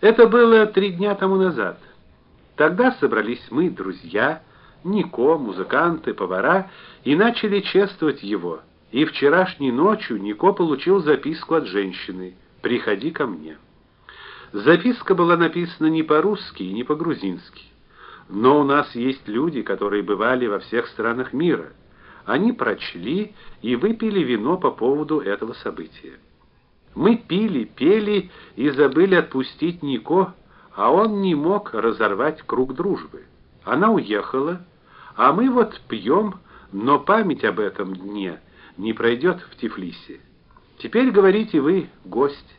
Это было три дня тому назад. Тогда собрались мы, друзья, Нико, музыканты, повара и начали чествовать его. И вчерашней ночью Нико получил записку от женщины: "Приходи ко мне". Записка была написана не по-русски и не по-грузински. Но у нас есть люди, которые бывали во всех странах мира. Они прочли и выпили вино по поводу этого события. Мы пили, пели и забыли отпустить Нико, а он не мог разорвать круг дружбы. Она уехала, а мы вот пьем, но память об этом дне не пройдет в Тифлисе. Теперь говорите вы, гость,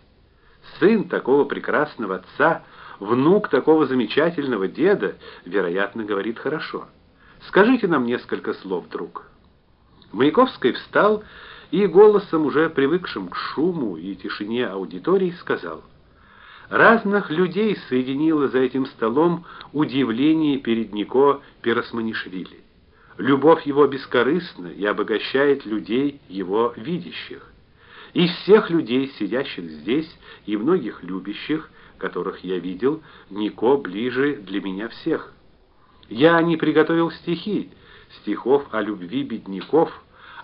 сын такого прекрасного отца, внук такого замечательного деда, вероятно, говорит хорошо. Скажите нам несколько слов, друг. Маяковский встал и голосом уже привыкшим к шуму и тишине аудитории сказал: Разных людей соединило за этим столом удивление перед Нико Пиросманишвили. Любовь его бескорыстна и обогащает людей его видящих. Из всех людей, сидящих здесь, и многих любящих, которых я видел, Нико ближе для меня всех. Я не приготовил стихи, стихов о любви бедняков,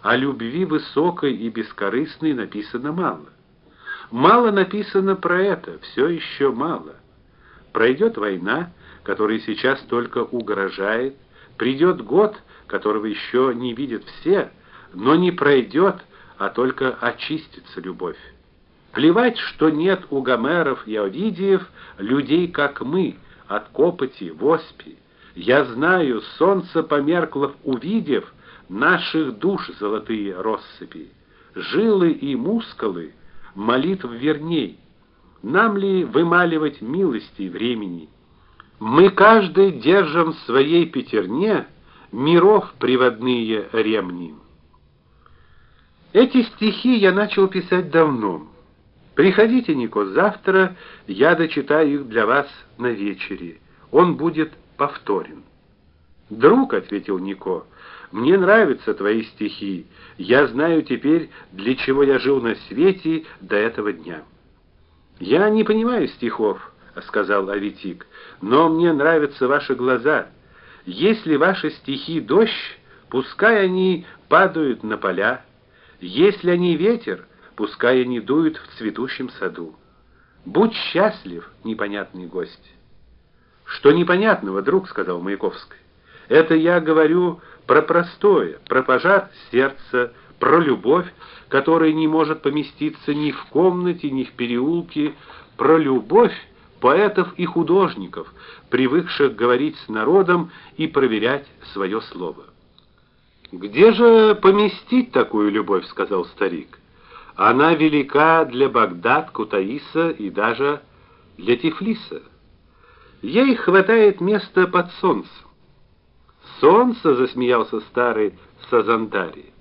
о любви высокой и бескорыстной написано мало. Мало написано про это, все еще мало. Пройдет война, которая сейчас только угрожает, придет год, которого еще не видят все, но не пройдет, а только очистится любовь. Плевать, что нет у Гомеров и Овидиев людей, как мы, от копоти, воспи. Я знаю, солнце померкло, увидев наших душ золотые россыпи, жилы и мускулы молитв верней. Нам ли вымаливать милости времени? Мы каждый держим в своей пятерне миров приводные ремни. Эти стихи я начал писать давно. Приходите, Нико, завтра я дочитаю их для вас на вечере. Он будет повторен. Друг, ответил Нико. Мне нравятся твои стихи. Я знаю теперь, для чего я жил на свете до этого дня. Я не понимаю стихов, сказал Аветик, но мне нравятся ваши глаза. Если ваши стихи дождь, пускай они падают на поля. Если они ветер, пускай они дуют в цветущем саду. Будь счастлив, непонятный гость. Что непонятного, друг, сказал Маяковский. Это я говорю про простое, про пожар сердца, про любовь, которая не может поместиться ни в комнате, ни в переулке, про любовь поэтов и художников, привыкших говорить с народом и проверять свое слово. Где же поместить такую любовь, сказал старик. Она велика для Багдад, Кутаиса и даже для Тифлиса. Ей хватает места под солнцем. Солнце, засмеялся старый Сазандари.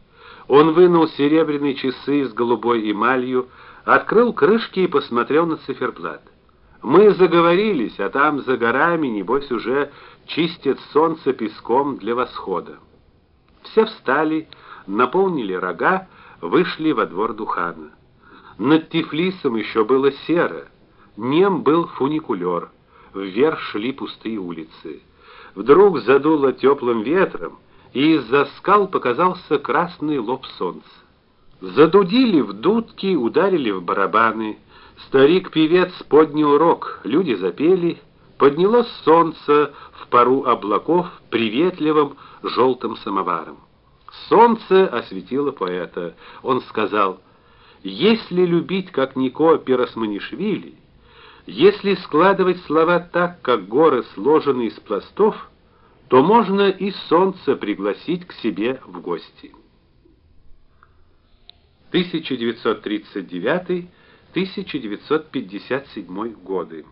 Он вынул серебряные часы с голубой эмалью, открыл крышки и посмотрел на циферблат. Мы заговорились, а там за горами небось уже чистят солнце песком для восхода. Все встали, наполнили рога, вышли во двор Духана. Над Тифлисом еще было серо. Нем был фуникулер. Вверх шли пустые улицы. Вдруг задуло теплым ветром, и из-за скал показался красный лоб солнца. Задудили в дудки, ударили в барабаны. Старик-певец поднял рог, люди запели. Поднялось солнце в пару облаков приветливым желтым самоваром. Солнце осветило поэта. Он сказал: "Если любить как Нико Пиросманишвили, если складывать слова так, как горы сложены из пластов, то можно и солнце пригласить к себе в гости. 1939-1957 годы.